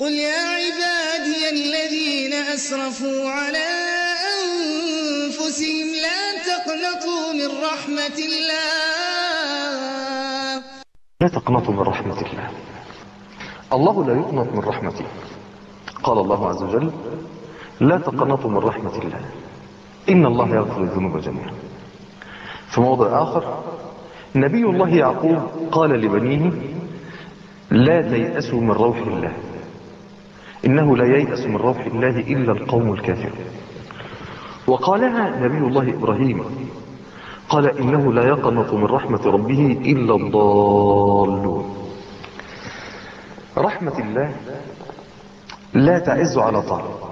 قل يا عبادي الذين أسرفوا على أنفسهم لا تقنطوا من رحمة الله. لا تقنطوا من رحمة الله. الله لا يقنط من رحمته. قال الله عز وجل لا تقنطوا من رحمة الله. إن الله يغفر الذنوب جميعا. في موضع آخر نبي الله يعقوب قال لبنيه لا تيأسوا من روح الله. إنه لا ييأس من روح الله إلا القوم الكافرون. وقالها نبي الله إبراهيم قال إنه لا يقنط من رحمة ربه إلا الضالون. رحمة الله لا تعز على طاعة.